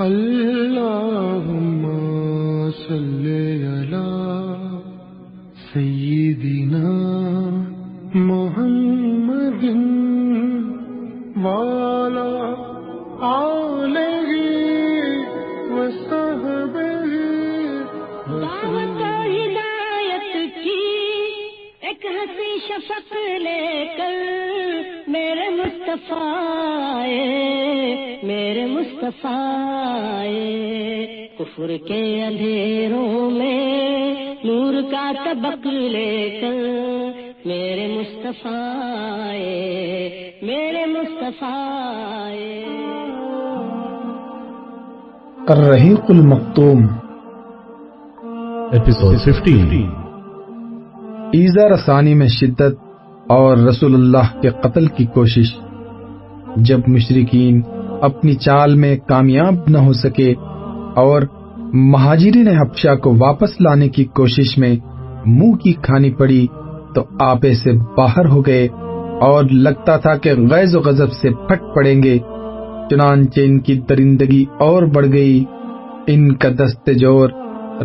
اللهم صل مصطفیٰ میرے مصطفیٰ۔ کفر کے اندھیروں میں نور کا طبق لے کر میرے مصطفیٰ میرے مصطفیٰ۔ الرحیق المختوم Episode 15 ایزا رسانی میں شدت اور رسول اللہ کے قتل کی کوشش جب مشرقین اپنی چال میں کامیاب نہ ہو سکے اور مہاجرین حبشہ کو واپس لانے کی کوشش میں منہ کی کھانی پڑی تو آپے سے باہر ہو گئے اور لگتا تھا کہ غیظ و غضب سے پھٹ پڑیں گے، چنانچہ ان کی درندگی اور بڑھ گئی۔ ان کا دست جور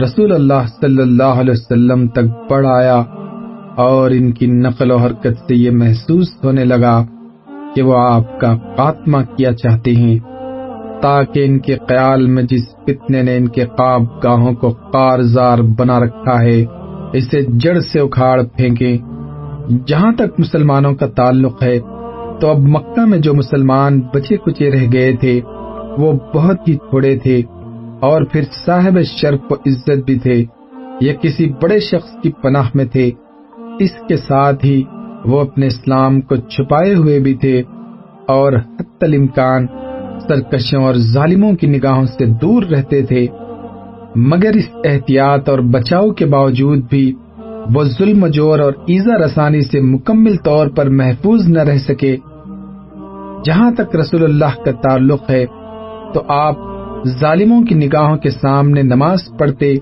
رسول اللہ صلی اللہ علیہ وسلم تک بڑھ آیا اور ان کی نقل و حرکت سے یہ محسوس ہونے لگا۔ کہ وہ آپ کا خاتمہ کیا چاہتے ہیں، تاکہ ان کے خیال میں جس فتنے نے ان کے خواب گاہوں کو کارزار بنا رکھا ہے، اسے جڑ سے اکھاڑ پھینکے جہاں تک مسلمانوں کا تعلق ہے، تو اب مکہ میں جو مسلمان بچے کچے رہ گئے تھے، وہ بہت ہی تھوڑے تھے۔ اور پھر صاحب شرف و عزت بھی تھے۔ یا کسی بڑے شخص کی پناہ میں تھے۔ اس کے ساتھ ہی وہ اپنے اسلام کو چھپائے ہوئے بھی تھے اور حت الامکان سرکشوں اور ظالموں کی نگاہوں سے دور رہتے تھے، مگر اس احتیاط اور بچاؤ کے باوجود بھی وہ ظلم جور اور ایزا رسانی سے مکمل طور پر محفوظ نہ رہ سکے۔ جہاں تک رسول اللہ کا تعلق ہے، تو آپ ظالموں کی نگاہوں کے سامنے نماز پڑھتے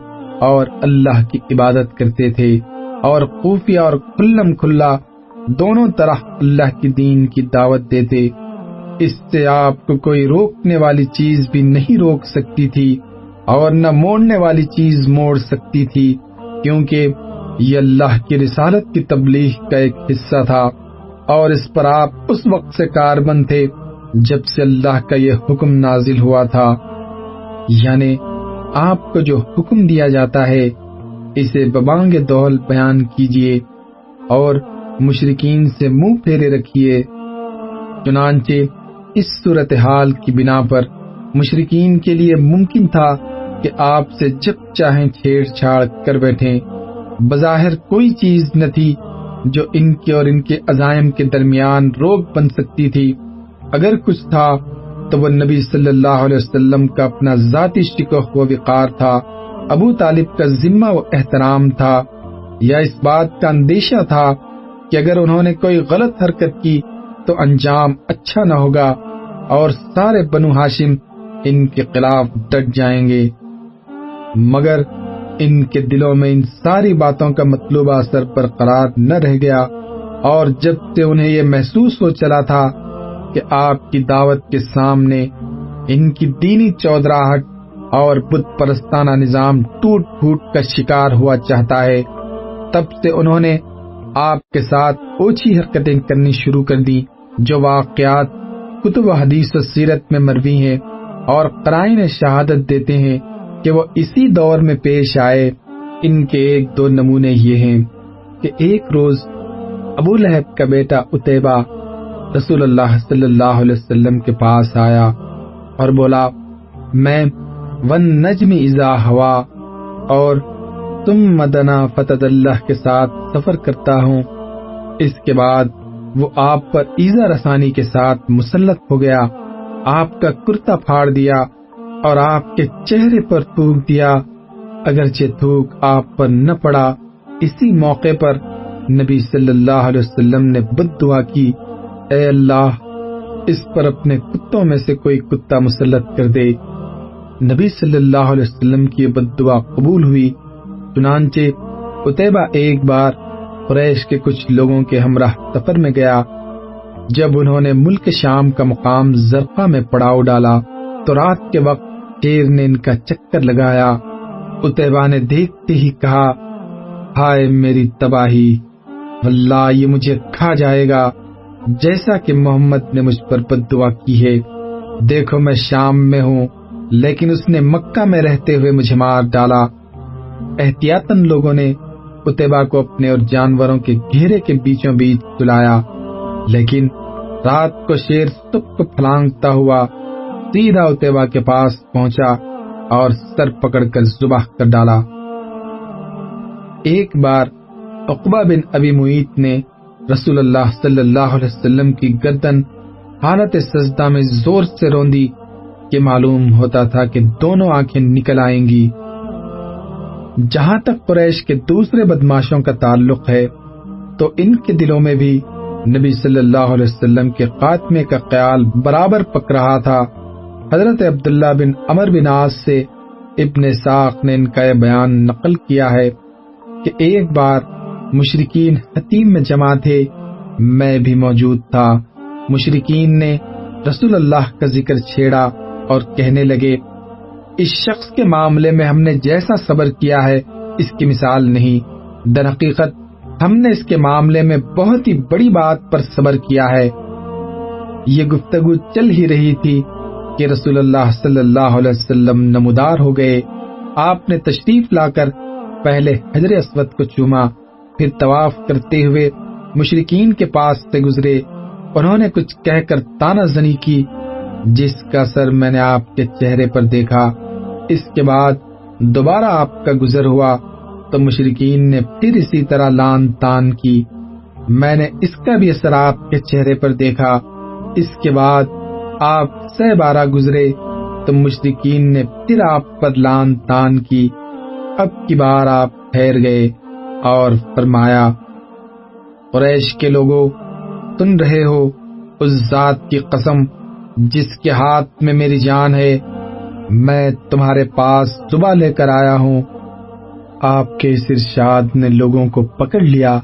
اور اللہ کی عبادت کرتے تھے اور خفیہ اور کھلم کھلا دونوں طرح اللہ کی دین کی دعوت دیتے۔ اس سے آپ کو کوئی روکنے والی چیز بھی نہیں روک سکتی تھی اور نہ موڑنے والی چیز موڑ سکتی تھی، کیونکہ یہ اللہ کی رسالت کی تبلیغ کا ایک حصہ تھا۔ اور اس پر آپ اس وقت سے کاربند تھے جب سے اللہ کا یہ حکم نازل ہوا تھا۔ یعنی آپ کو جو حکم دیا جاتا ہے، اسے ببانگ دول بیان کیجیے اور مشرقین سے منہ پھیرے رکھیے۔ چنانچہ اس صورتحال کی بنا پر مشرقین کے لیے ممکن تھا کہ آپ سے جب چاہیں چھیڑ چھاڑ کر بیٹھیں۔ بظاہر کوئی چیز نہ تھی جو ان کے اور ان کے عزائم کے درمیان روک بن سکتی تھی۔ اگر کچھ تھا تو وہ نبی صلی اللہ علیہ وسلم کا اپنا ذاتی شکوہ و وقار تھا۔ ابو طالب کا ذمہ و احترام تھا۔ یا اس بات کا اندیشہ تھا کہ اگر انہوں نے کوئی غلط حرکت کی تو انجام اچھا نہ ہوگا اور سارے بنو ہاشم ان کے خلاف ڈٹ جائیں گے۔ مگر ان کے دلوں میں ان ساری باتوں کا مطلوبہ اثر پر قرار نہ رہ گیا اور جب سے انہیں یہ محسوس ہو چلا تھا کہ آپ کی دعوت کے سامنے ان کی دینی چودراہٹ اور بت پرستانہ نظام ٹوٹ پھوٹ کا شکار ہوا چاہتا ہے، تب سے انہوں نے آپ کے ساتھ اوچھی حرکتیں کرنی شروع کر دی، جو واقعات، کتب و حدیث و سیرت میں مروی ہیں اور قرائن شہادت دیتے ہیں کہ وہ اسی دور میں پیش آئے۔ ان کے ایک دو نمونے یہ ہیں کہ ایک روز ابو لہب کا بیٹا اتیبا رسول اللہ صلی اللہ علیہ وسلم کے پاس آیا اور بولا، میں ون نجم ازا ہوا اور تم مدنا فتح اللہ کے ساتھ سفر کرتا ہوں۔ اس کے بعد وہ آپ پر ایزا رسانی کے ساتھ مسلط ہو گیا۔ آپ کا کرتا پھاڑ دیا اور آپ کے چہرے پر تھوک دیا۔ اگرچہ تھوک آپ پر نہ پڑا، اسی موقع پر نبی صلی اللہ علیہ وسلم نے بد دعا کی۔ اے اللہ، اس پر اپنے کتوں میں سے کوئی کتا مسلط کر دے۔ نبی صلی اللہ علیہ وسلم کی بد دعا قبول ہوئی۔ چنانچہ اتبا ایک بار قریش کے کچھ لوگوں کے ہمراہ سفر میں گیا۔ جب انہوں نے ملک شام کا مقام زرقہ میں پڑاؤ ڈالا تو رات کے وقت شیر نے ان کا چکر لگایا۔ اتبا نے دیکھتے ہی کہا، ہائے میری تباہی، واللہ یہ مجھے کھا جائے گا۔ جیسا کہ محمد نے مجھ پر بد دعا کی ہے، دیکھو میں شام میں ہوں، لیکن اس نے مکہ میں رہتے ہوئے مجھے مار ڈالا۔ احتیاطن لوگوں نے اتبا کو اپنے اور جانوروں کے گھیرے کے بیچوں بیچ سلایا لیکن رات کو شیر سب کو پھلانگتا ہوا سیدھا اتبا کے پاس پہنچا اور سر پکڑ کر زباہ کر ڈالا۔ ایک بار اقبا بن ابی معیت نے رسول اللہ صلی اللہ علیہ وسلم کی گردن حالت سجدہ میں زور سے روندی کہ معلوم ہوتا تھا کہ دونوں آنکھیں نکل آئیں گی۔ جہاں تک قریش کے دوسرے بدماشوں کا تعلق ہے، تو ان کے دلوں میں بھی نبی صلی اللہ علیہ وسلم کے خاتمے کا خیال برابر پک رہا تھا۔ حضرت عبداللہ بن امر بن آس سے ابن ساق نے ان کا یہ بیان نقل کیا ہے کہ ایک بار مشرقین حتیم میں جمع تھے، میں بھی موجود تھا۔ مشرقین نے رسول اللہ کا ذکر چھیڑا اور کہنے لگے اس شخص کے معاملے میں ہم نے جیسا صبر کیا ہے، اس کی مثال نہیں۔ در حقیقت، ہم نے اس کے معاملے میں بہت ہی بڑی بات پر صبر کیا ہے۔ یہ گفتگو چل ہی رہی تھی کہ رسول اللہ صلی اللہ علیہ وسلم نمودار ہو گئے۔ آپ نے تشریف لا کر پہلے حضر اسود کو چوما، پھر طواف کرتے ہوئے مشرقین کے پاس سے گزرے۔ انہوں نے کچھ کہہ کر تانا زنی کی، جس کا سر میں نے آپ کے چہرے پر دیکھا۔ اس کے بعد دوبارہ آپ کا گزر ہوا تو مشرقین نے پھر اسی طرح لان تان کی۔ میں نے اس کا بھی اثر آپ کے چہرے پر دیکھا۔ اس کے بعد آپ سہ بارہ گزرے تو مشرقین نے پھر آپ پر لان تان کی۔ اب کی بار آپ ٹھہر گئے اور فرمایا، قریش کے لوگوں سن رہے ہو اس ذات کی قسم جس کے ہاتھ میں میری جان ہے۔ میں تمہارے پاس صبح لے کر آیا ہوں۔ آپ کے اس ارشاد نے لوگوں کو پکڑ لیا۔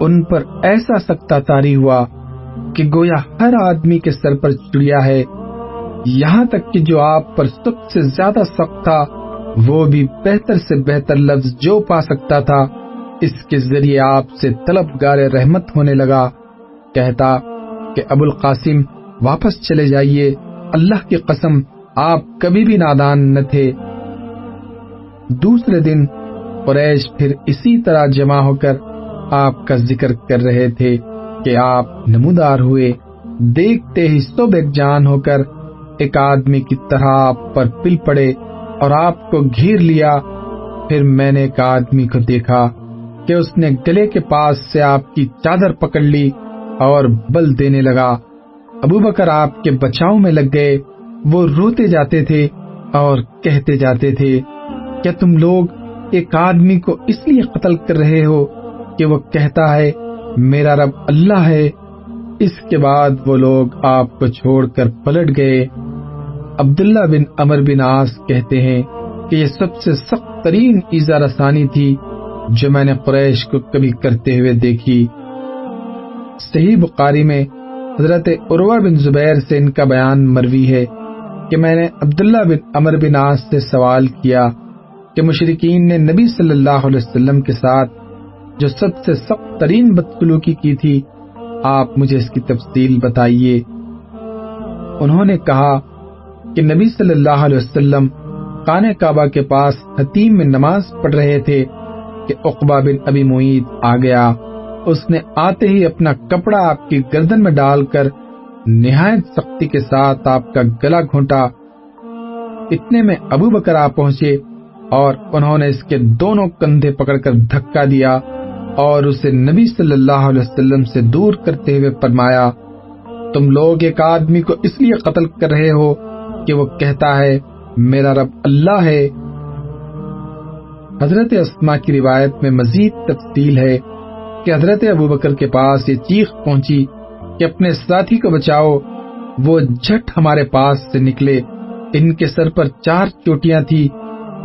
ان پر ایسا سکتا تاری ہوا کہ گویا ہر آدمی کے سر پر چڑیا ہے۔ یہاں تک کہ جو آپ پر سب سے زیادہ سخت تھا، وہ بھی بہتر سے بہتر لفظ جو پا سکتا تھا۔ اس کے ذریعے آپ سے طلب گار رحمت ہونے لگا۔ کہتا کہ ابو القاسم واپس چلے جائیے۔ اللہ کی قسم آپ کبھی بھی نادان نہ تھے۔ دوسرے دن قریش پھر اسی طرح جمع ہو کر آپ کا ذکر کر رہے تھے کہ آپ نمودار ہوئے۔ دیکھتے ہی سب ایک جان ہو کر ایک آدمی کی طرح آپ پر پل پڑے اور آپ کو گھیر لیا۔ پھر میں نے ایک آدمی کو دیکھا کہ اس نے گلے کے پاس سے آپ کی چادر پکڑ لی اور بل دینے لگا۔ ابو بکر آپ کے بچاؤ میں لگ گئے۔ وہ روتے جاتے تھے اور کہتے جاتے تھے، کیا تم لوگ ایک آدمی کو اس لیے قتل کر رہے ہو کہ وہ کہتا ہے، میرا رب اللہ ہے اس کے بعد وہ لوگ آپ کو چھوڑ کر پلٹ گئے۔ عبداللہ بن امر بن آس کہتے ہیں کہ یہ سب سے سخت ترین ایزا رسانی تھی جو میں نے قریش کو کبھی کرتے ہوئے دیکھی۔ صحیح بخاری میں حضرت عروہ بن زبیر سے ان کا بیان مروی ہے۔ کہ میں نے عبداللہ بن امر بن آس سے سوال کیا کہ مشرقین نے نبی صلی اللہ علیہ وسلم کے ساتھ جو سب سے سخت ترین بدسلوکی کی تھی، آپ مجھے اس کی تفصیل بتائیے۔ انہوں نے کہا کہ نبی صلی اللہ علیہ وسلم خانہ کعبہ کے پاس حتیم میں نماز پڑھ رہے تھے کہ اقبا بن ابی معید آ گیا۔ اس نے آتے ہی اپنا کپڑا آپ کی گردن میں ڈال کر نہایت سختی کے ساتھ آپ کا گلا گھونٹا اتنے میں ابو بکر آ پہنچے اور انہوں نے اس کے دونوں کندھے پکڑ کر دھکا دیا اور اسے نبی صلی اللہ علیہ وسلم سے دور کرتے ہوئے فرمایا، تم لوگ ایک آدمی کو اس لیے قتل کر رہے ہو کہ وہ کہتا ہے، میرا رب اللہ ہے۔ حضرت اسما کی روایت میں مزید تفصیل ہے کہ حضرت ابو بکر کے پاس یہ چیخ پہنچی کہ اپنے ساتھی کو بچاؤ۔ وہ جھٹ ہمارے پاس سے نکلے۔ ان کے سر پر چار چوٹیاں تھی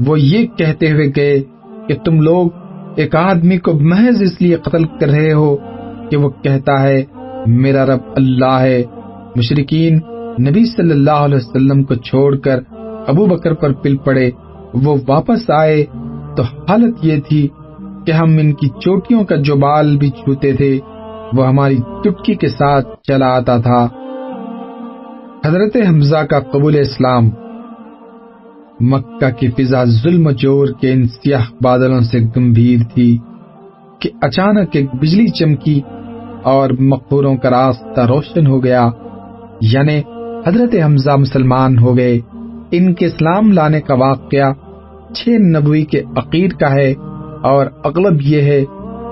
وہ یہ کہتے ہوئے گئے کہ تم لوگ ایک آدمی کو محض اس لیے قتل کر رہے ہو کہ وہ کہتا ہے، میرا رب اللہ ہے۔ مشرقین نبی صلی اللہ علیہ وسلم کو چھوڑ کر ابو بکر پر پل پڑے۔ وہ واپس آئے تو حالت یہ تھی کہ ہم ان کی چوٹیوں کا جو بال بھی چھوتے تھے۔ وہ ہماری چٹکی کے ساتھ چلا آتا تھا۔ حضرت حمزہ کا قبول اسلام، مکہ کی فضا ظلم جور کے ان سیاہ بادلوں سے گمبھیر تھی کہ اچانک ایک بجلی چمکی اور مقبوروں کا راستہ روشن ہو گیا۔ یعنی حضرت حمزہ مسلمان ہو گئے۔ ان کے اسلام لانے کا واقعہ چھ نبوی کے عقیر کا ہے اور اغلب یہ ہے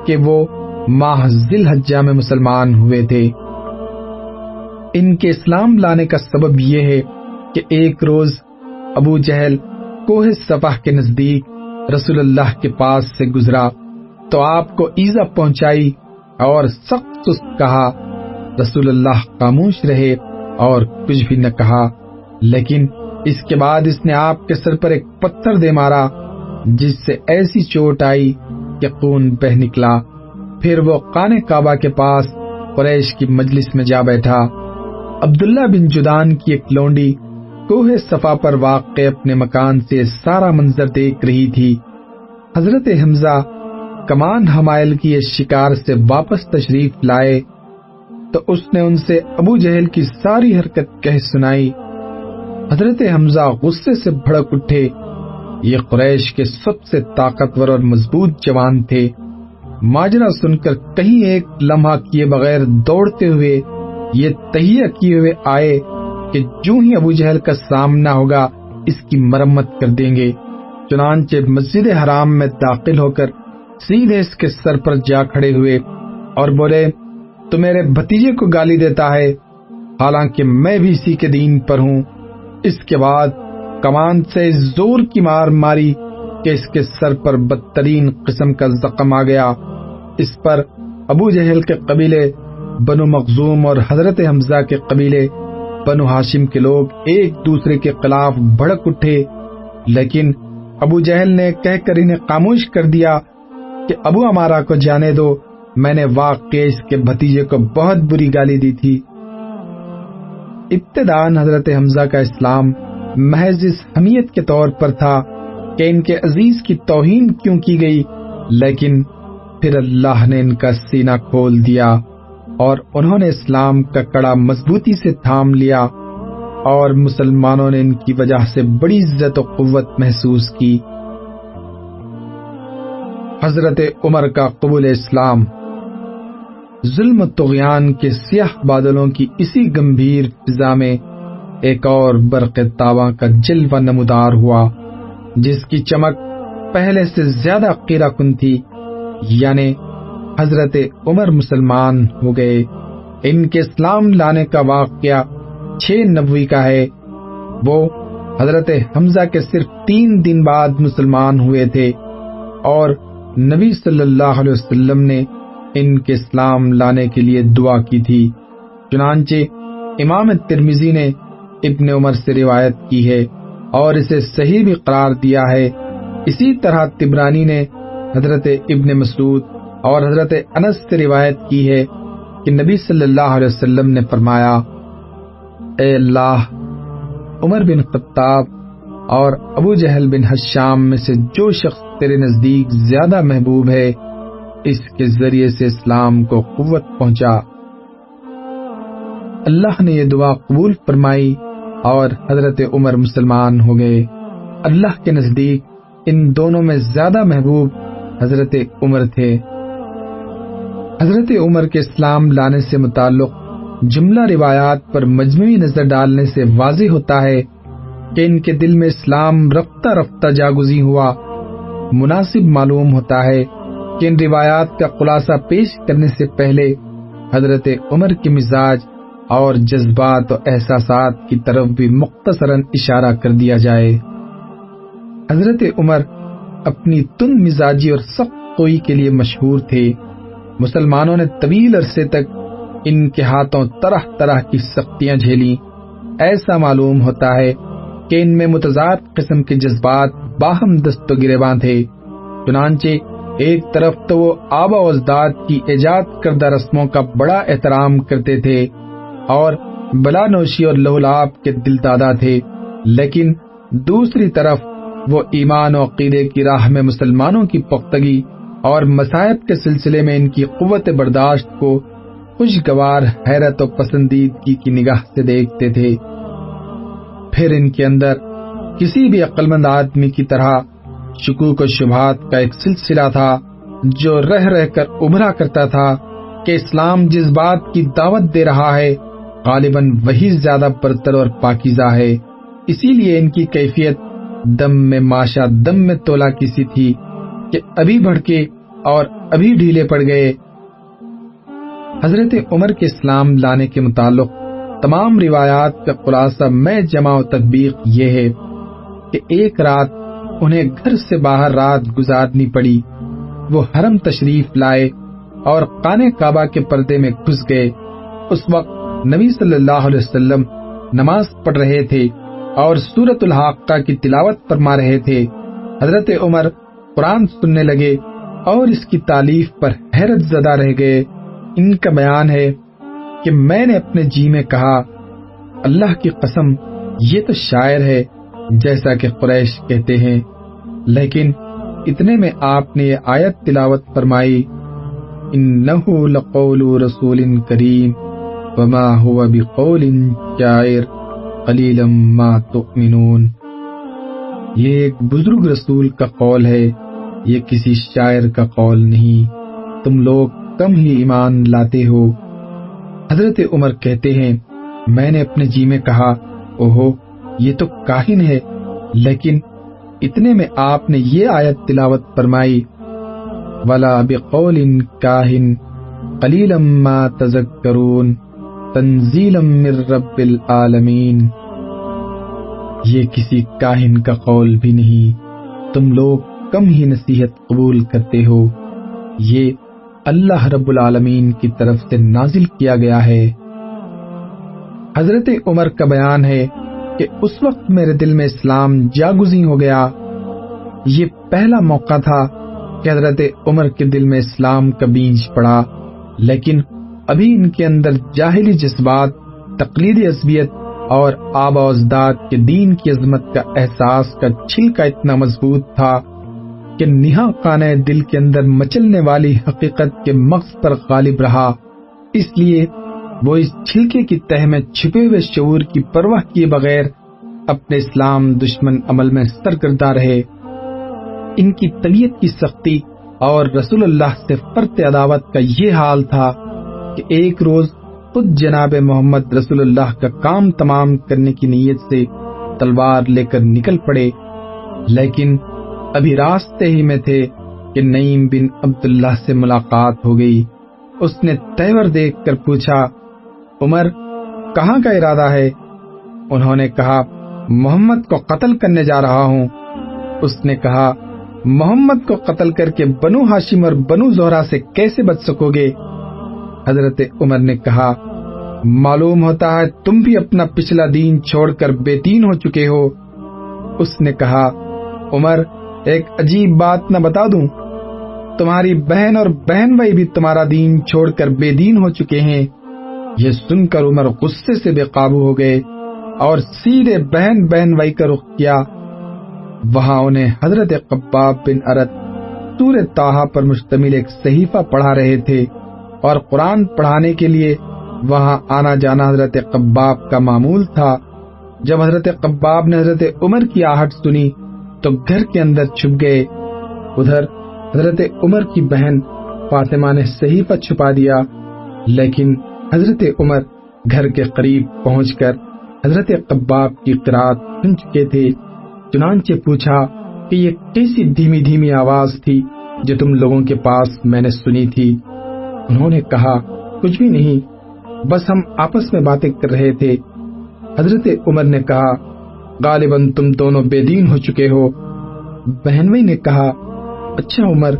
کہ وہ ماہ ذل حجہ میں مسلمان ہوئے تھے۔ ان کے اسلام لانے کا سبب یہ ہے کہ ایک روز ابو جہل کوہ صفح کے نزدیک رسول اللہ کے پاس سے گزرا تو آپ کو ایزا پہنچائی اور سخت کہا، رسول اللہ خاموش رہے اور کچھ بھی نہ کہا۔ لیکن اس کے بعد اس نے آپ کے سر پر ایک پتھر دے مارا، جس سے ایسی چوٹ آئی کہ خون بہ نکلا۔ پھر وہ قان کعبہ کے پاس قریش کی مجلس میں جا بیٹھا۔ عبداللہ بن جدان کی ایک لونڈی کوہ صفا پر واقع اپنے مکان سے سارا منظر دیکھ رہی تھی۔ حضرت حمزہ کمان حمائل کی اس شکار سے واپس تشریف لائے تو اس نے ان سے ابو جہل کی ساری حرکت کہہ سنائی۔ حضرت حمزہ غصے سے بھڑک اٹھے۔ یہ قریش کے سب سے طاقتور اور مضبوط جوان تھے۔ ماجرا سن کر کہیں ایک لمحہ کیے بغیر دوڑتے ہوئے، یہ تہیہ کیے ہوئے آئے کہ جو ہی ابو جہل کا سامنا ہوگا، اس کی مرمت کر دیں گے۔ چنانچہ مسجد حرام میں داخل ہو کر سیدھے اس کے سر پر جا کھڑے ہوئے اور بولے، تو میرے بھتیجے کو گالی دیتا ہے؟ حالانکہ میں بھی اسی کے دین پر ہوں۔ اس کے بعد کمان سے زور کی مار ماری کہ اس کے سر پر بدترین قسم کا زخم آ گیا۔ اس پر ابو جہل کے قبیلے، بنو مخزوم اور حضرت حمزہ کے قبیلے، بنو ہاشم کے لوگ ایک دوسرے کے خلاف بھڑک اٹھے۔ لیکن ابو جہل نے کہہ کر انہیں خاموش کر دیا کہ ابو ہمارا کو جانے دو، میں نے واقع اس کے بھتیجے کو بہت بری گالی دی تھی۔ ابتدان حضرت حمزہ کا اسلام محض اس حمیت کے طور پر تھا کہ ان کے عزیز کی توہین کیوں کی گئی، لیکن پھر اللہ نے ان کا سینہ کھول دیا اور انہوں نے اسلام کا کڑا مضبوطی سے تھام لیا اور مسلمانوں نے ان کی وجہ سے بڑی عزت و قوت محسوس کی۔ حضرت عمر کا قبول اسلام، ظلم و تغیان کے سیاہ بادلوں کی اسی گمبھیر فضا میں ایک اور برق تابا کا جلوہ نمودار ہوا۔ جس کی چمک پہلے سے زیادہ قیرہ کن تھی یعنی حضرت عمر مسلمان ہو گئے۔ ان کے اسلام لانے کا واقعہ چھ نبوی کا ہے۔ وہ حضرت حمزہ کے صرف تین دن بعد مسلمان ہوئے تھے اور نبی صلی اللہ علیہ وسلم نے ان کے اسلام لانے کے لیے دعا کی تھی۔ چنانچہ امام ترمیزی نے ابن عمر سے روایت کی ہے۔ اور اسے صحیح بھی قرار دیا ہے۔ اسی طرح تبرانی نے حضرت ابن مسعود اور حضرت انس سے روایت کی ہے کہ نبی صلی اللہ علیہ وسلم نے فرمایا، اے اللہ، عمر بن خطاب اور ابو جہل بن حشام میں سے جو شخص تیرے نزدیک زیادہ محبوب ہے، اس کے ذریعے سے اسلام کو قوت پہنچا۔ اللہ نے یہ دعا قبول فرمائی۔ اور حضرت عمر مسلمان ہو گئے اللہ کے نزدیک ان دونوں میں زیادہ محبوب حضرت عمر تھے۔ حضرت عمر کے اسلام لانے سے متعلق جملہ روایات پر مجموعی نظر ڈالنے سے واضح ہوتا ہے کہ ان کے دل میں اسلام رفتہ رفتہ جاگزی ہوا۔ مناسب معلوم ہوتا ہے کہ ان روایات کا خلاصہ پیش کرنے سے پہلے حضرت عمر کے مزاج اور جذبات و احساسات کی طرف بھی مختصراً اشارہ کر دیا جائے۔ حضرت عمر اپنی تند مزاجی اور سخت کوئی کے لیے مشہور تھے۔ مسلمانوں نے طویل عرصے تک ان کے ہاتھوں طرح طرح کی سختیاں جھیلی ایسا معلوم ہوتا ہے کہ ان میں متضاد قسم کے جذبات باہم دست و گریباں تھے۔ چنانچہ ایک طرف تو وہ آبا و اجداد کی ایجاد کردہ رسموں کا بڑا احترام کرتے تھے۔ اور بلا نوشی اور لہولاب کے دل دادا تھے، لیکن دوسری طرف وہ ایمان و عقیدے کی راہ میں مسلمانوں کی پختگی اور مصائب کے سلسلے میں ان کی قوت برداشت کو خوشگوار، حیرت و پسندیدگی کی نگاہ سے دیکھتے تھے۔ پھر ان کے اندر کسی بھی عقل مند آدمی کی طرح شکوک و شبہات کا ایک سلسلہ تھا جو رہ رہ کر ابھرا کرتا تھا کہ اسلام جس بات کی دعوت دے رہا ہے غالباً وہی زیادہ برتر اور پاکیزہ ہے۔ اسی لیے ان کی کیفیت دم میں ماشا دم میں تولا کسی تھی کہ ابھی بڑھ کے اور ابھی ڈھیلے پڑ گئے۔ حضرت عمر کے اسلام لانے کے متعلق تمام روایات کا خلاصہ میں جمع و تدبیق یہ ہے کہ ایک رات انہیں گھر سے باہر رات گزارنی پڑی۔ وہ حرم تشریف لائے اور قانے کعبہ کے پردے میں گھس گئے۔ اس وقت نبی صلی اللہ علیہ وسلم نماز پڑھ رہے تھے اور سورت الحاقہ کی تلاوت فرما رہے تھے۔ حضرت عمر قرآن سننے لگے اور اس کی تعلیف پر حیرت زدہ رہ گئے۔ ان کا بیان ہے کہ میں نے اپنے جی میں کہا، اللہ کی قسم، یہ تو شاعر ہے، جیسا کہ قریش کہتے ہیں۔ لیکن اتنے میں آپ نے یہ آیت تلاوت فرمائی، انہو لقول رسول کریم۔ وما هو بقول شاعر قلیلا ما تؤمنون۔ یہ ایک بزرگ رسول کا قول ہے، یہ کسی شاعر کا قول نہیں۔ تم لوگ کم ہی ایمان لاتے ہو۔ حضرت عمر کہتے ہیں، میں نے اپنے جی میں کہا، اوہو، یہ تو کاہن ہے، لیکن اتنے میں آپ نے یہ آیت تلاوت فرمائی، ولا بقول کاہن قلیلا ما تذکرون۔ تنزیلا من رب العالمین۔ یہ کسی کاہن کا قول بھی نہیں۔ تم لوگ کم ہی نصیحت قبول کرتے ہو۔ یہ اللہ رب العالمین کی طرف سے نازل کیا گیا ہے۔ حضرت عمر کا بیان ہے کہ اس وقت میرے دل میں اسلام جاگزی ہو گیا۔ یہ پہلا موقع تھا کہ حضرت عمر کے دل میں اسلام کا بیج پڑا، لیکن ابھی ان کے اندر جاہلی جذبات تقلیدی عصبیت اور آبا اجداد کے دین کی عظمت کا احساس کا چھلکا اتنا مضبوط تھا کہ نہا خانہ دل کے اندر مچلنے والی حقیقت کے مغز پر غالب رہا۔ اس لیے وہ اس چھلکے کی تہ میں چھپے ہوئے شعور کی پرواہ کیے بغیر اپنے اسلام دشمن عمل میں سرگردہ رہے۔ ان کی طبیعت کی سختی اور رسول اللہ سے فرت عداوت کا یہ حال تھا کہ ایک روز خود جناب محمد رسول اللہ کا کام تمام کرنے کی نیت سے تلوار لے کر نکل پڑے، لیکن ابھی راستے ہی میں تھے کہ نعیم بن عبداللہ سے ملاقات ہو گئی۔ اس نے تیور دیکھ کر پوچھا، عمر، کہاں کا ارادہ ہے؟ انہوں نے کہا، محمد کو قتل کرنے جا رہا ہوں۔ اس نے کہا، محمد کو قتل کر کے بنو ہاشم اور بنو زہرا سے کیسے بچ سکو گے؟ حضرت عمر نے کہا، معلوم ہوتا ہے تم بھی اپنا پچھلا دین چھوڑ کر بے دین ہو چکے ہو۔ اس نے کہا، عمر، ایک عجیب بات نہ بتا دوں۔ تمہاری بہن اور بہن بھائی بھی تمہارا دین چھوڑ کر بے دین ہو چکے ہیں۔ یہ سن کر عمر غصے سے بے قابو ہو گئے اور سیدھے بہن بہن بھائی کا رخ کیا۔ وہاں انہیں حضرت قباب بن ارت سور تاہا پر مشتمل ایک صحیفہ پڑھا رہے تھے۔ اور قرآن پڑھانے کے لیے وہاں آنا جانا حضرت قباب کا معمول تھا۔ جب حضرت قباب نے حضرت عمر کی آہٹ سنی تو گھر کے اندر چھپ گئے۔ ادھر حضرت عمر کی بہن فاطمہ نے صحیفہ چھپا دیا۔ لیکن حضرت عمر گھر کے قریب پہنچ کر حضرت قباب کی قرآت سن چکے تھے۔ چنانچہ پوچھا کہ یہ کیسی دھیمی دھیمی آواز تھی جو تم لوگوں کے پاس میں نے سنی تھی؟ انہوں نے کہا، کچھ بھی نہیں، بس ہم آپس میں باتیں کر رہے تھے۔ حضرت عمر نے کہا، غالباً تم دونوں بے دین ہو چکے ہو۔ بہنوئی نے کہا اچھا عمر،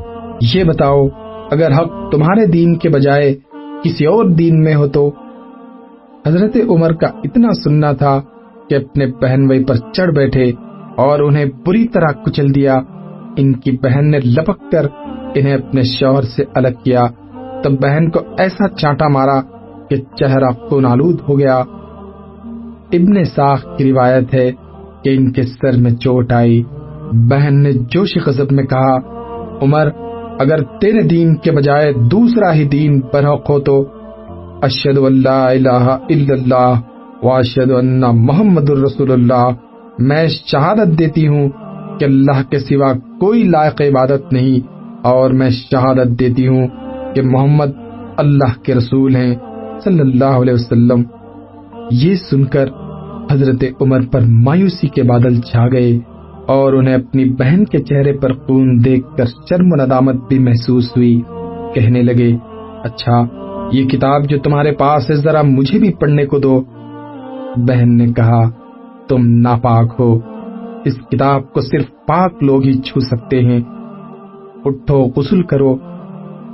یہ بتاؤ، اگر حق تمہارے دین کے بجائے کسی اور دین میں ہو تو؟ حضرت عمر کا اتنا سننا تھا کہ اپنے بہن بھائی پر چڑھ بیٹھے اور انہیں بری طرح کچل دیا۔ ان کی بہن نے لپک کر انہیں اپنے شوہر سے الگ کیا۔ تب بہن کو ایسا چانٹا مارا کہ چہرہ خون آلود ہو گیا۔ ابن ساخ کی روایت ہے کہ ان کے سر میں چوٹ آئی۔ بہن نے جوش غضب میں کہا، عمر، اگر تیرے دین کے بجائے دوسرا ہی دین برحق ہو تو اشد اللہ الہ الا اللہ واشد ان محمد الرسول اللہ۔ میں شہادت دیتی ہوں کہ اللہ کے سوا کوئی لائق عبادت نہیں اور میں شہادت دیتی ہوں کہ محمد اللہ کے رسول ہیں صلی اللہ علیہ وسلم۔ یہ سن کر حضرت عمر پر مایوسی کے بادل چھا گئے اور انہیں اپنی بہن کے چہرے پر خون دیکھ کر شرم و ندامت بھی محسوس ہوئی۔ کہنے لگے اچھا یہ کتاب جو تمہارے پاس ہے، ذرا مجھے بھی پڑھنے کو دو۔ بہن نے کہا، تم ناپاک ہو۔ اس کتاب کو صرف پاک لوگ ہی چھو سکتے ہیں۔ اٹھو، غسل کرو۔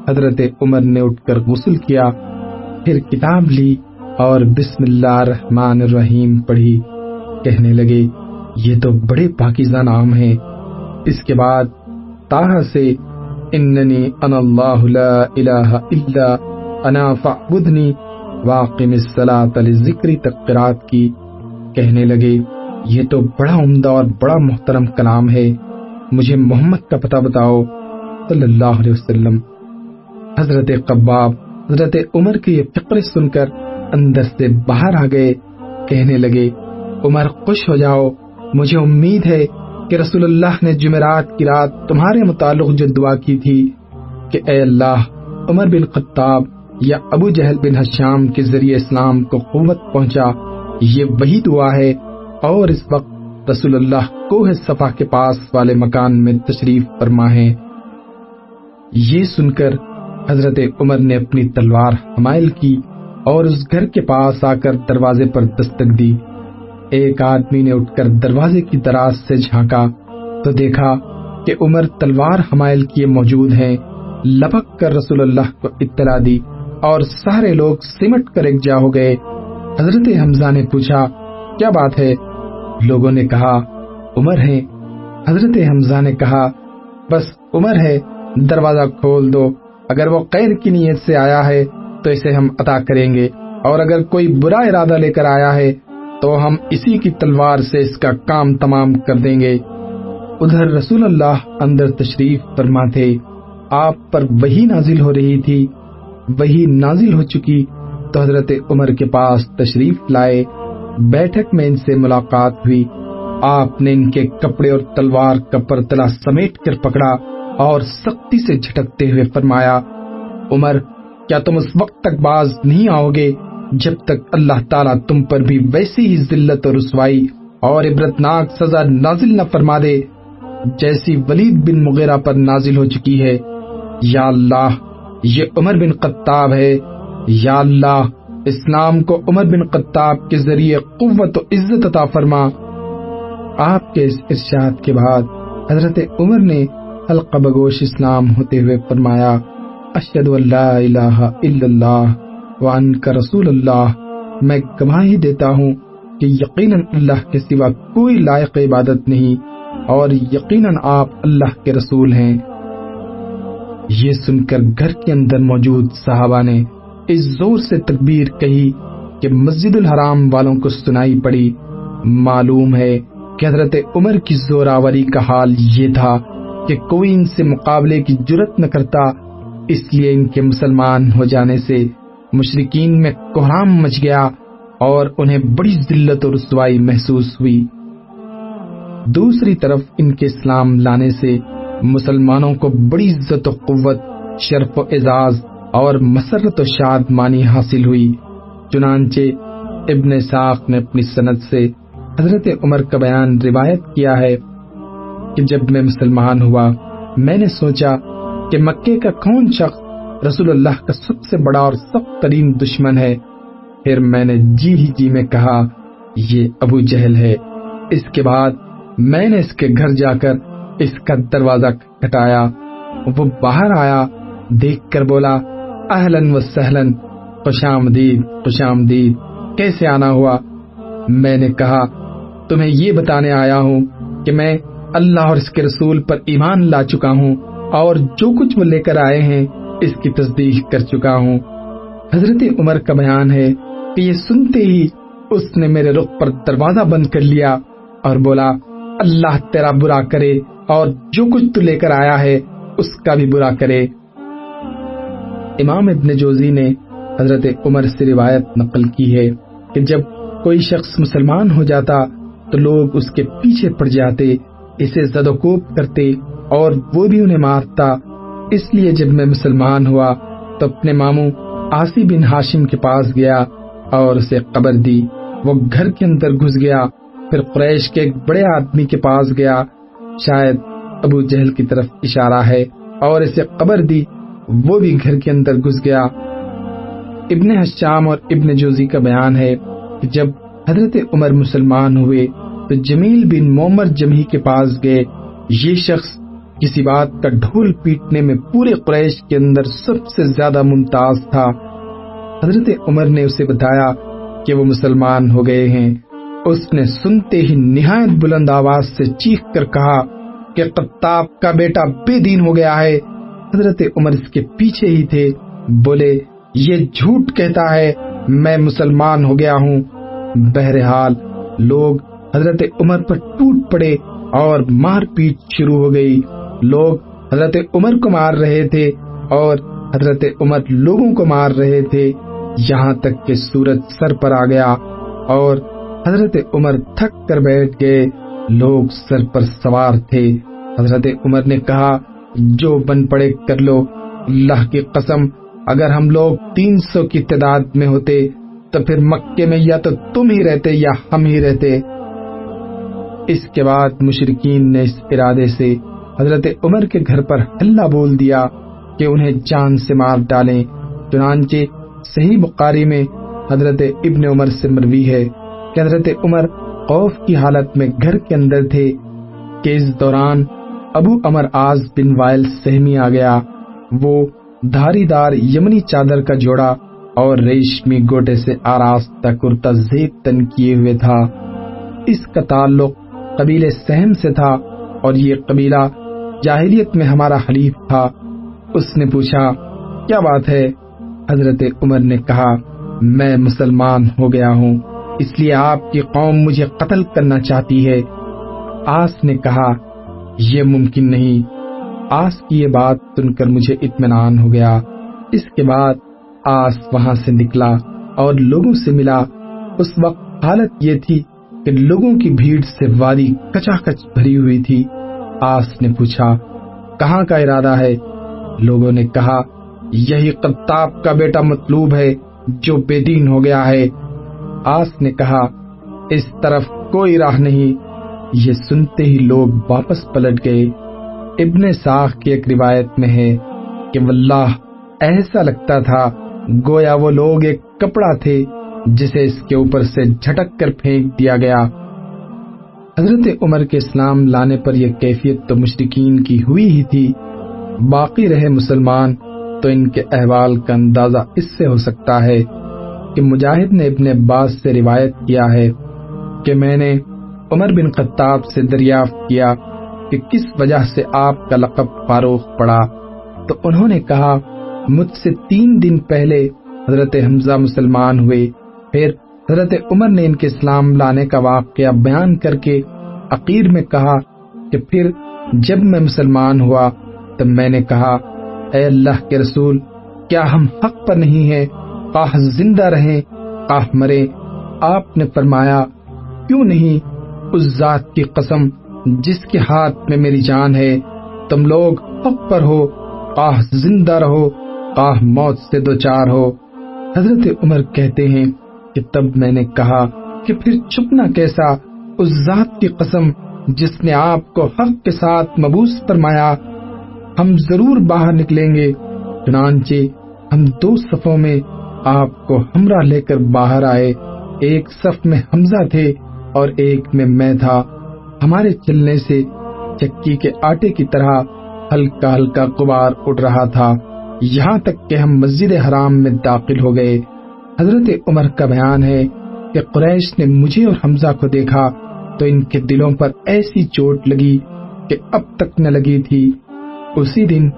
حضرت عمر نے اٹھ کر غسل کیا، پھر کتاب لی اور بسم اللہ الرحمن الرحیم پڑھی۔ کہنے لگے، یہ تو بڑے پاکیزہ نام ہیں۔ اس کے بعد تاہا سے، اننی ان اللہ لا الہ الا انا فعبدنی واقم الصلاة لذکری تک قرآت کی۔ کہنے لگے، یہ تو بڑا عمدہ اور بڑا محترم کلام ہے۔ مجھے محمد کا پتہ بتاؤ۔ صلی اللہ علیہ وسلم۔ حضرت قباب، حضرت عمر کی یہ فکر سن کر اندر سے باہر آ گئے، کہنے لگے، عمر خوش ہو جاؤ، مجھے امید ہے کہ رسول اللہ نے جمعرات کی رات تمہارے متعلق جو دعا کی تھی کہ اے اللہ، عمر بن خطاب یا ابو جہل بن حشام کے ذریعے اسلام کو قوت پہنچا، یہ وہی دعا ہے، اور اس وقت رسول اللہ کوہ صفا کے پاس والے مکان میں تشریف فرما ہے یہ سن کر حضرت عمر نے اپنی تلوار حمائل کی اور اس گھر کے پاس آ کر دروازے پر دستک دی۔ ایک آدمی نے اٹھ کر دروازے کی دراز سے جھانکا تو دیکھا کہ عمر تلوار حمائل کیے موجود ہیں۔ لپک کر رسول اللہ کو اطلاع دی اور سارے لوگ سمٹ کر ایک جا ہو گئے۔ حضرت حمزہ نے پوچھا، کیا بات ہے؟ لوگوں نے کہا، عمر ہے حضرت حمزہ نے کہا، بس عمر ہے، دروازہ کھول دو۔ اگر وہ قید کی نیت سے آیا ہے تو اسے ہم عطا کریں گے، اور اگر کوئی برا ارادہ لے کر آیا ہے تو ہم اسی کی تلوار سے اس کا کام تمام کر دیں گے۔ ادھر رسول اللہ اندر تشریف فرما تھے آپ پر وہی نازل ہو رہی تھی، وہی نازل ہو چکی۔ تو حضرت عمر کے پاس تشریف لائے، بیٹھک میں ان سے ملاقات ہوئی۔ آپ نے ان کے کپڑے اور تلوار کا پرتلا سمیٹ کر پکڑا۔ اور سختی سے جھٹکتے ہوئے فرمایا، عمر، کیا تم اس وقت تک باز نہیں آؤ گے جب تک اللہ تعالیٰ تم پر بھی ویسی ہی ذلت اور رسوائی اور عبرتناک سزا نازل نہ فرما دے، جیسی ولید بن مغیرہ پر نازل ہو چکی ہے؟ یا اللہ، یہ عمر بن قطاب ہے۔ یا اللہ اسلام کو عمر بن قطاب کے ذریعے قوت و عزت عطا فرما۔ آپ کے اس ارشاد کے بعد حضرت عمر نے حلقہ بگوش اسلام ہوتے ہوئے فرمایا اشد اللہ الہ الا اللہ وان کا رسول اللہ. میں گواہی دیتا ہوں کہ یقیناً اللہ کے سوا کوئی لائق عبادت نہیں اور یقیناً آپ اللہ کے رسول ہیں۔ یہ سن کر گھر کے اندر موجود صحابہ نے اس زور سے تکبیر کہی کہ مسجد الحرام والوں کو سنائی پڑی۔ معلوم ہے کہ حضرت عمر کی زوراوری کا حال یہ تھا کہ کوئی ان سے مقابلے کی جرت نہ کرتا، اس لیے ان کے مسلمان ہو جانے سے مشرقین میں کوہرام مچ گیا اور انہیں بڑی ذلت اور رسوائی محسوس ہوئی۔ دوسری طرف ان کے اسلام لانے سے مسلمانوں کو بڑی عزت و قوت، شرف و اعزاز اور مسرت و شاد مانی حاصل ہوئی۔ چنانچہ ابن ساق نے اپنی سند سے حضرت عمر کا بیان روایت کیا ہے۔ کہ جب میں مسلمان ہوا، میں نے سوچا کہ مکے کا کون شخص رسول اللہ کا سب سے بڑا اور سخت ترین دشمن ہے۔ پھر میں نے جی ہی جی میں کہا، یہ ابو جہل ہے۔ اس کے بعد میں نے اس کے گھر جا کر اس کا دروازہ کھٹایا۔ وہ باہر آیا، دیکھ کر بولا اہلن و سہلن خوش آمدید خوش آمدید، کیسے آنا ہوا؟ میں نے کہا، تمہیں یہ بتانے آیا ہوں کہ میں اللہ اور اس کے رسول پر ایمان لا چکا ہوں اور جو کچھ وہ لے کر آئے ہیں، اس کی تصدیق کر چکا ہوں۔ حضرت عمر کا بیان ہے کہ یہ سنتے ہی اس نے میرے رخ پر دروازہ بند کر لیا اور بولا، اللہ تیرا برا کرے اور جو کچھ تو لے کر آیا ہے، اس کا بھی برا کرے۔ امام ابن جوزی نے حضرت عمر سے روایت نقل کی ہے کہ جب کوئی شخص مسلمان ہو جاتا تو لوگ اس کے پیچھے پڑ جاتے اسے زد و کوب کرتے اور وہ بھی انہیں مارتا۔ اس لیے جب میں مسلمان ہوا تو اپنے ماموں آسی بن ہاشم کے پاس گیا اور اسے قبر دی۔ وہ گھر کے اندر گھس گیا۔ پھر قریش کے ایک بڑے آدمی کے پاس گیا۔ شاید ابو جہل کی طرف اشارہ ہے اور اسے قبر دی۔ وہ بھی گھر کے اندر گھس گیا۔ ابن حشام اور ابن جوزی کا بیان ہے کہ جب حضرت عمر مسلمان ہوئے جمیل بن مومر جمہی کے پاس گئے۔ یہ شخص کسی بات کا ڈھول پیٹنے میں پورے قریش کے اندر سب سے زیادہ ممتاز تھا۔ حضرت عمر نے اسے بتایا کہ وہ مسلمان ہو گئے ہیں۔ اس نے سنتے ہی نہایت بلند آواز سے چیخ کر کہا کہ قطاب کا بیٹا بے دین ہو گیا ہے۔ حضرت عمر اس کے پیچھے ہی تھے۔ بولے، یہ جھوٹ کہتا ہے، میں مسلمان ہو گیا ہوں۔ بہرحال، لوگ حضرت عمر پر ٹوٹ پڑے اور مار پیٹ شروع ہو گئی۔ لوگ حضرت عمر کو مار رہے تھے اور حضرت عمر لوگوں کو مار رہے تھے۔ یہاں تک کہ سورج سر پر آ گیا اور حضرت عمر تھک کر بیٹھ گئے۔ لوگ سر پر سوار تھے۔ حضرت عمر نے کہا، جو بن پڑے کر لو۔ اللہ کی قسم، اگر ہم لوگ تین سو کی تعداد میں ہوتے تو پھر مکے میں یا تو تم ہی رہتے یا ہم ہی رہتے۔ اس کے بعد مشرقین نے اس ارادے سے حضرت عمر کے گھر پر ہلا بول دیا کہ انہیں جان سے مار ڈالیں، چنانچہ صحیح بخاری میں حضرت ابن عمر سے مروی ہے کہ حضرت عمر خوف کی حالت میں گھر کے اندر تھے کہ اس دوران ابو امر آز بن وائل سہمی آ گیا۔ وہ دھاری دار یمنی چادر کا جوڑا اور ریشمی گوٹے سے آراستہ کرتا زیب تن کیے ہوئے تھا۔ اس کا تعلق قبیلے سہم سے تھا اور یہ قبیلہ جاہلیت میں ہمارا حلیف تھا۔ اس نے پوچھا، کیا بات ہے؟ حضرت عمر نے کہا، میں مسلمان ہو گیا ہوں، اس لیے آپ کی قوم مجھے قتل کرنا چاہتی ہے۔ آس نے کہا، یہ ممکن نہیں۔ آس کی یہ بات سن کر مجھے اطمینان ہو گیا۔ اس کے بعد آس وہاں سے نکلا اور لوگوں سے ملا۔ اس وقت حالت یہ تھی کہ لوگوں کی بھیڑ سے وادی کچا کچ بھری ہوئی تھی۔ آس نے پوچھا، کہاں کا ارادہ ہے؟ لوگوں نے کہا، یہی قطاب کا بیٹا مطلوب ہے جو بے دین ہو گیا ہے۔ آس نے کہا، اس طرف کوئی راہ نہیں۔ یہ سنتے ہی لوگ واپس پلٹ گئے۔ ابن ساخ کی ایک روایت میں ہے کہ واللہ، ایسا لگتا تھا گویا وہ لوگ ایک کپڑا تھے۔ جسے اس کے اوپر سے جھٹک کر پھینک دیا گیا۔ حضرت عمر کے اسلام لانے پر یہ کیفیت تو مشرقین کی ہوئی ہی تھی۔ باقی رہے مسلمان تو ان کے احوال کا اندازہ اس سے ہو سکتا ہے کہ مجاہد نے ابن عباس سے روایت کیا ہے کہ میں نے عمر بن خطاب سے دریافت کیا کہ کس وجہ سے آپ کا لقب فاروق پڑا۔ تو انہوں نے کہا، مجھ سے تین دن پہلے حضرت حمزہ مسلمان ہوئے۔ پھر حضرت عمر نے ان کے اسلام لانے کا واقعہ بیان کر کے عقیر میں کہا کہ پھر جب میں مسلمان ہوا تب میں نے کہا، اے اللہ کے رسول، کیا ہم حق پر نہیں ہیں؟ قاہ زندہ رہیں، قاہ مرے آپ نے فرمایا، کیوں نہیں؟ اس ذات کی قسم جس کے ہاتھ میں میری جان ہے، تم لوگ حق پر ہو، قاہ زندہ رہو، قاہ موت سے دو چار ہو۔ حضرت عمر کہتے ہیں کہ تب میں نے کہا کہ پھر چھپنا کیسا، اس ذات کی قسم جس نے آپ کو حق کے ساتھ مبوس فرمایا، ہم ضرور باہر نکلیں گے، چنانچہ ہم دو صفوں میں آپ کو ہمراہ لے کر باہر آئے۔ ایک صف میں حمزہ تھے اور ایک میں میں تھا۔ ہمارے چلنے سے چکی کے آٹے کی طرح ہلکا ہلکا قبار اٹھ رہا تھا۔ یہاں تک کہ ہم مسجد حرام میں داخل ہو گئے۔ حضرت عمر کا بیان ہے کہ قریش نے مجھے اور حمزہ کو دیکھا تو ان کے دلوں پر ایسی چوٹ لگی کہ اب تک نہ لگی تھی۔ اسی دن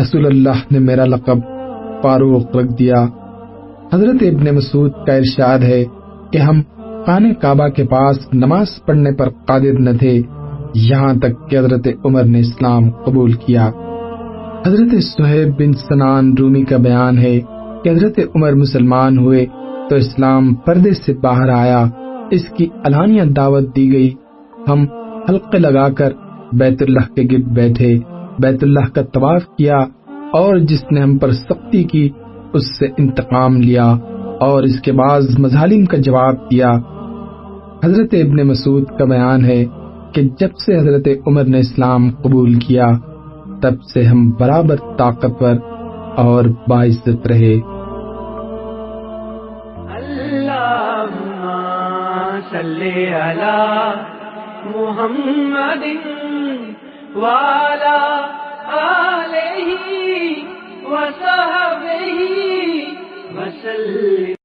رسول اللہ نے میرا لقب فاروق رکھ دیا۔ حضرت ابن مسعود کا ارشاد ہے کہ ہم خانہ کعبہ کے پاس نماز پڑھنے پر قادر نہ تھے، یہاں تک کہ حضرت عمر نے اسلام قبول کیا۔ حضرت سہیب بن سنان رومی کا بیان ہے کہ حضرت عمر مسلمان ہوئے تو اسلام پردے سے باہر آیا، اس کی علانیہ دعوت دی گئی۔ ہم حلقے لگا کر بیت اللہ کے گرد بیٹھے، بیت اللہ کا طواف کیا اور جس نے ہم پر سختی کی، اس سے انتقام لیا اور اس کے بعد مظالم کا جواب دیا۔ حضرت ابن مسعود کا بیان ہے کہ جب سے حضرت عمر نے اسلام قبول کیا، تب سے ہم برابر طاقتور اور باعزت رہے۔ صلی علی محمد والا آلہ وصحبہ وسلم